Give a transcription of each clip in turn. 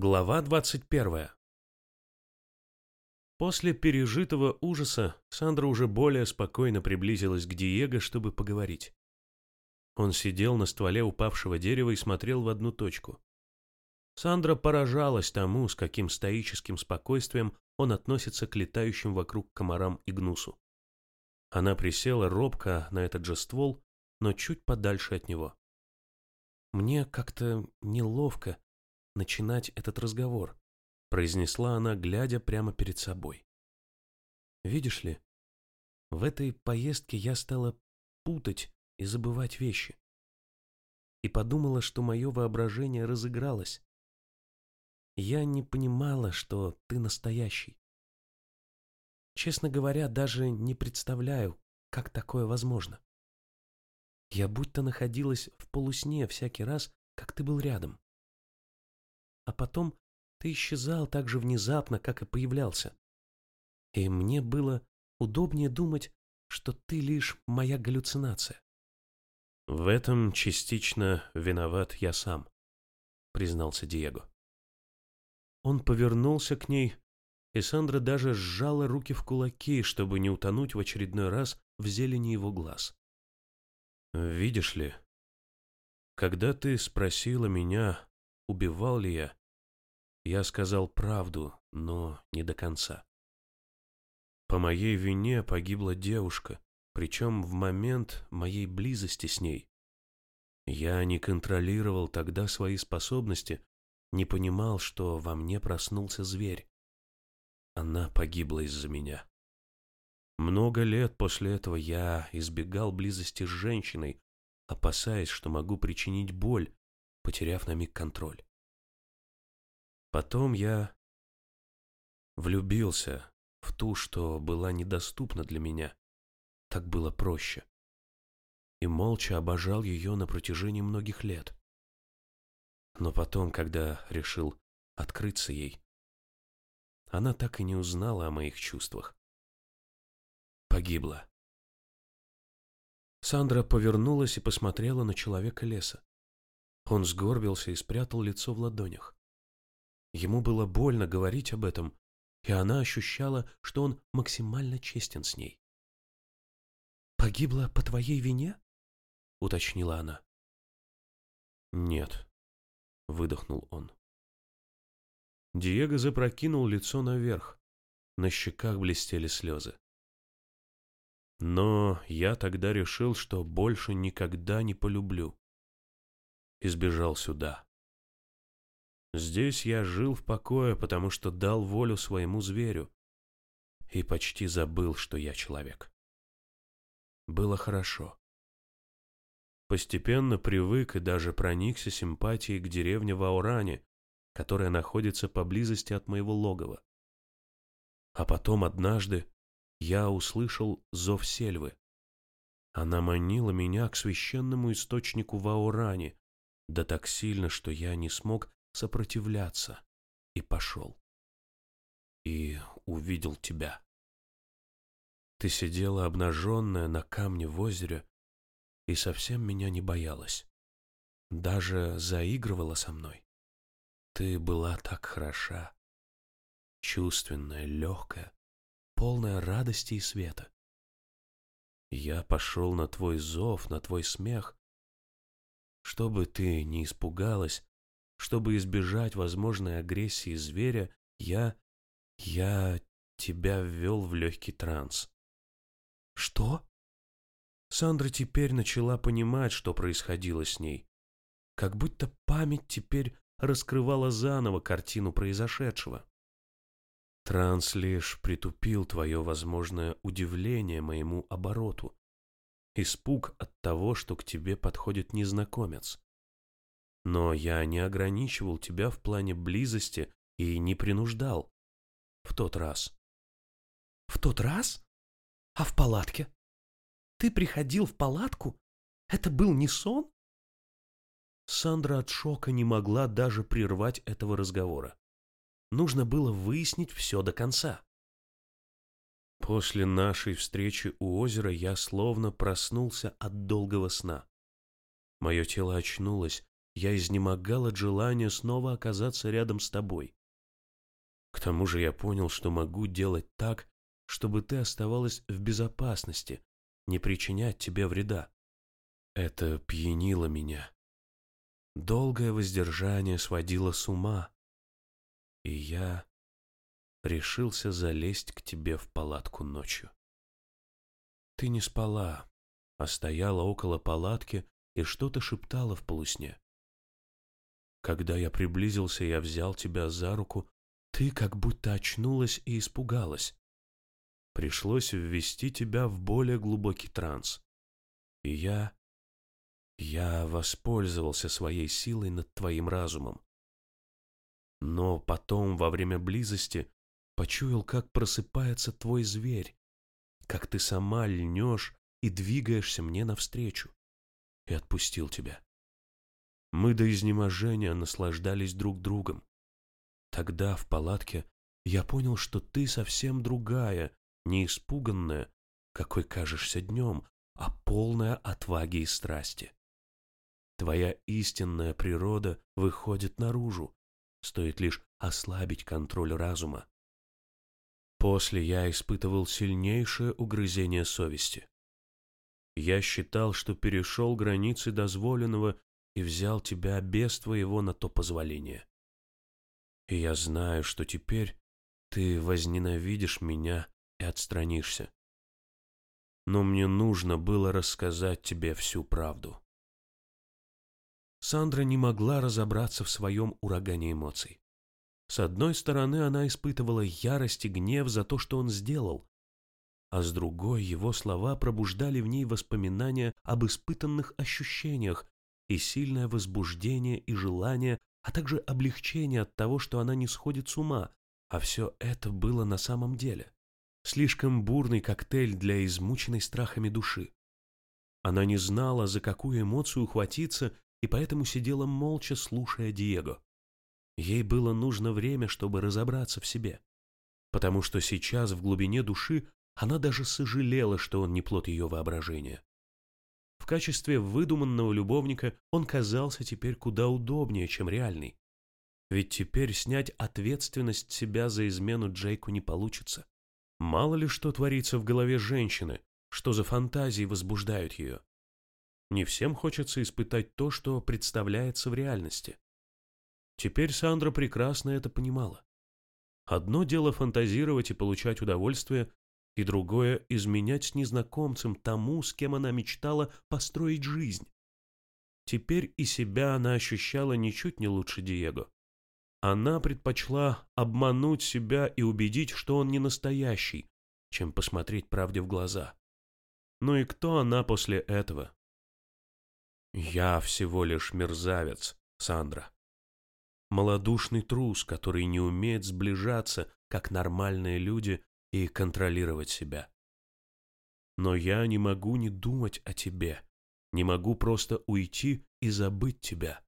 Глава 21. После пережитого ужаса Сандра уже более спокойно приблизилась к Диего, чтобы поговорить. Он сидел на стволе упавшего дерева и смотрел в одну точку. Сандра поражалась тому, с каким стоическим спокойствием он относится к летающим вокруг комарам и гнусу. Она присела робко на этот же ствол, но чуть подальше от него. Мне как-то неловко, начинать этот разговор», — произнесла она, глядя прямо перед собой. «Видишь ли, в этой поездке я стала путать и забывать вещи. И подумала, что мое воображение разыгралось. Я не понимала, что ты настоящий. Честно говоря, даже не представляю, как такое возможно. Я будто находилась в полусне всякий раз, как ты был рядом а потом ты исчезал так же внезапно, как и появлялся. И мне было удобнее думать, что ты лишь моя галлюцинация. В этом частично виноват я сам, признался Диего. Он повернулся к ней, и Сандра даже сжала руки в кулаки, чтобы не утонуть в очередной раз в зелени его глаз. «Видишь ли, когда ты спросила меня, убивал ли я, я сказал правду, но не до конца. По моей вине погибла девушка, причем в момент моей близости с ней. Я не контролировал тогда свои способности, не понимал, что во мне проснулся зверь. Она погибла из-за меня. Много лет после этого я избегал близости с женщиной, опасаясь, что могу причинить боль, потеряв на миг контроль. Потом я влюбился в ту, что была недоступна для меня. Так было проще. И молча обожал ее на протяжении многих лет. Но потом, когда решил открыться ей, она так и не узнала о моих чувствах. Погибла. Сандра повернулась и посмотрела на человека леса. Он сгорбился и спрятал лицо в ладонях. Ему было больно говорить об этом, и она ощущала, что он максимально честен с ней. «Погибла по твоей вине?» — уточнила она. «Нет», — выдохнул он. Диего запрокинул лицо наверх. На щеках блестели слезы. Но я тогда решил, что больше никогда не полюблю. Избежал сюда. Здесь я жил в покое, потому что дал волю своему зверю и почти забыл, что я человек. Было хорошо. Постепенно привык и даже проникся симпатией к деревне в Ауране, которая находится поблизости от моего логова. А потом однажды я услышал зов сельвы. Она манила меня к священному источнику в Ауране, да так сильно, что я не смог сопротивляться и пошел. И увидел тебя. Ты сидела обнаженная на камне в озере и совсем меня не боялась. Даже заигрывала со мной. Ты была так хороша, чувственная, легкая, полная радости и света. Я пошел на твой зов, на твой смех. Чтобы ты не испугалась чтобы избежать возможной агрессии зверя, я... я тебя ввел в легкий транс. Что? Сандра теперь начала понимать, что происходило с ней. Как будто память теперь раскрывала заново картину произошедшего. Транс лишь притупил твое возможное удивление моему обороту. Испуг от того, что к тебе подходит незнакомец. Но я не ограничивал тебя в плане близости и не принуждал. В тот раз. В тот раз? А в палатке? Ты приходил в палатку? Это был не сон? Сандра от шока не могла даже прервать этого разговора. Нужно было выяснить все до конца. После нашей встречи у озера я словно проснулся от долгого сна. Мое тело очнулось, я изнемогал от желания снова оказаться рядом с тобой. К тому же я понял, что могу делать так, чтобы ты оставалась в безопасности, не причинять тебе вреда. Это пьянило меня. Долгое воздержание сводило с ума, и я решился залезть к тебе в палатку ночью. Ты не спала, а стояла около палатки и что-то шептала в полусне. Когда я приблизился, я взял тебя за руку, ты как будто очнулась и испугалась. Пришлось ввести тебя в более глубокий транс. И я... Я воспользовался своей силой над твоим разумом. Но потом, во время близости, почуял, как просыпается твой зверь, как ты сама льнешь и двигаешься мне навстречу, и отпустил тебя. Мы до изнеможения наслаждались друг другом. Тогда в палатке я понял, что ты совсем другая, не испуганная, какой кажешься днем, а полная отваги и страсти. Твоя истинная природа выходит наружу, стоит лишь ослабить контроль разума. После я испытывал сильнейшее угрызение совести. Я считал, что перешел границы дозволенного и взял тебя без твоего на то позволения. И я знаю, что теперь ты возненавидишь меня и отстранишься. Но мне нужно было рассказать тебе всю правду. Сандра не могла разобраться в своем урагане эмоций. С одной стороны, она испытывала ярость и гнев за то, что он сделал, а с другой его слова пробуждали в ней воспоминания об испытанных ощущениях и сильное возбуждение и желание, а также облегчение от того, что она не сходит с ума, а все это было на самом деле. Слишком бурный коктейль для измученной страхами души. Она не знала, за какую эмоцию ухватиться, и поэтому сидела молча, слушая Диего. Ей было нужно время, чтобы разобраться в себе. Потому что сейчас в глубине души она даже сожалела, что он не плод ее воображения. В качестве выдуманного любовника он казался теперь куда удобнее, чем реальный. Ведь теперь снять ответственность себя за измену Джейку не получится. Мало ли что творится в голове женщины, что за фантазии возбуждают ее. Не всем хочется испытать то, что представляется в реальности. Теперь Сандра прекрасно это понимала. Одно дело фантазировать и получать удовольствие, и другое — изменять с незнакомцем тому, с кем она мечтала построить жизнь. Теперь и себя она ощущала ничуть не лучше Диего. Она предпочла обмануть себя и убедить, что он не настоящий, чем посмотреть правде в глаза. Ну и кто она после этого? Я всего лишь мерзавец, Сандра малодушный трус, который не умеет сближаться, как нормальные люди, и контролировать себя. Но я не могу не думать о тебе, не могу просто уйти и забыть тебя.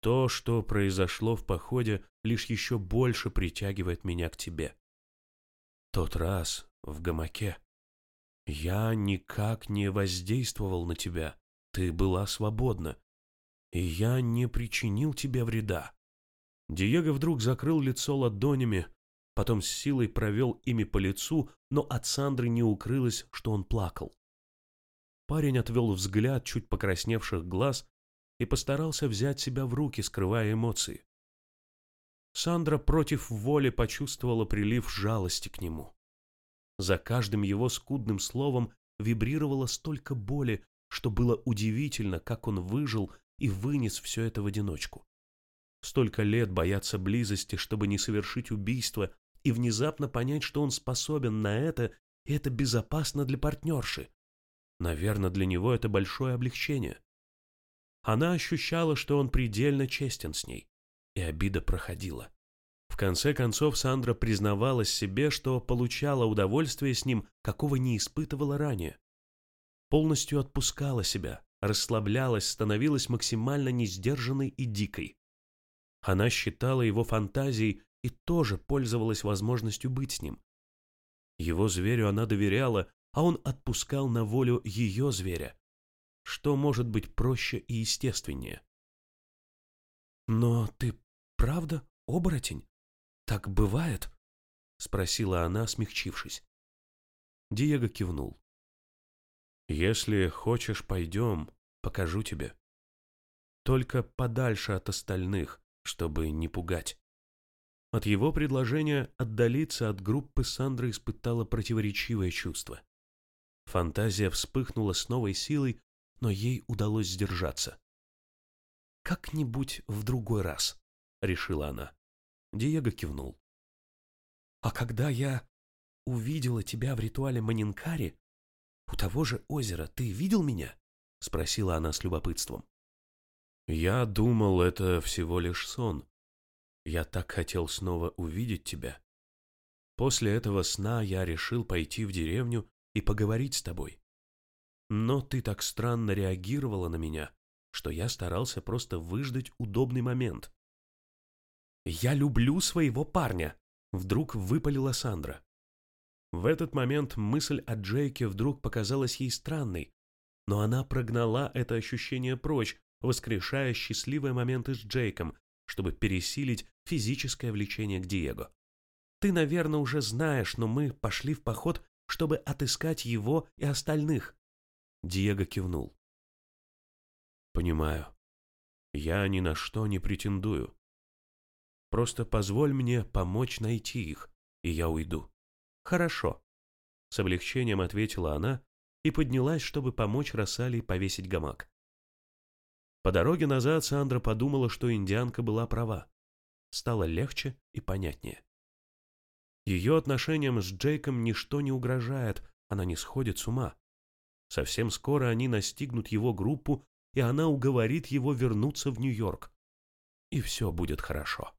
То, что произошло в походе, лишь еще больше притягивает меня к тебе. Тот раз в гамаке я никак не воздействовал на тебя, ты была свободна, и я не причинил тебе вреда. Диего вдруг закрыл лицо ладонями, потом с силой провел ими по лицу, но от Сандры не укрылось, что он плакал. Парень отвел взгляд чуть покрасневших глаз и постарался взять себя в руки, скрывая эмоции. Сандра против воли почувствовала прилив жалости к нему. За каждым его скудным словом вибрировало столько боли, что было удивительно, как он выжил и вынес все это в одиночку. Столько лет бояться близости, чтобы не совершить убийство, и внезапно понять, что он способен на это, и это безопасно для партнерши. Наверное, для него это большое облегчение. Она ощущала, что он предельно честен с ней, и обида проходила. В конце концов, Сандра признавалась себе, что получала удовольствие с ним, какого не испытывала ранее. Полностью отпускала себя, расслаблялась, становилась максимально несдержанной и дикой. Она считала его фантазией и тоже пользовалась возможностью быть с ним. Его зверю она доверяла, а он отпускал на волю ее зверя. Что может быть проще и естественнее? «Но ты правда оборотень? Так бывает?» — спросила она, смягчившись. Диего кивнул. «Если хочешь, пойдем, покажу тебе. Только подальше от остальных, чтобы не пугать». От его предложения отдалиться от группы Сандра испытала противоречивое чувство. Фантазия вспыхнула с новой силой, но ей удалось сдержаться. «Как-нибудь в другой раз», — решила она. Диего кивнул. «А когда я увидела тебя в ритуале Манинкари, у того же озера, ты видел меня?» — спросила она с любопытством. «Я думал, это всего лишь сон», я так хотел снова увидеть тебя. После этого сна я решил пойти в деревню и поговорить с тобой. Но ты так странно реагировала на меня, что я старался просто выждать удобный момент. «Я люблю своего парня», — вдруг выпалила Сандра. В этот момент мысль о Джейке вдруг показалась ей странной, но она прогнала это ощущение прочь, воскрешая счастливые моменты с Джейком, чтобы пересилить физическое влечение к Диего. Ты, наверное, уже знаешь, но мы пошли в поход, чтобы отыскать его и остальных. Диего кивнул. Понимаю. Я ни на что не претендую. Просто позволь мне помочь найти их, и я уйду. Хорошо. С облегчением ответила она и поднялась, чтобы помочь Рассали повесить гамак. По дороге назад Сандра подумала, что индианка была права. Стало легче и понятнее. Ее отношениям с Джейком ничто не угрожает, она не сходит с ума. Совсем скоро они настигнут его группу, и она уговорит его вернуться в Нью-Йорк. И все будет хорошо.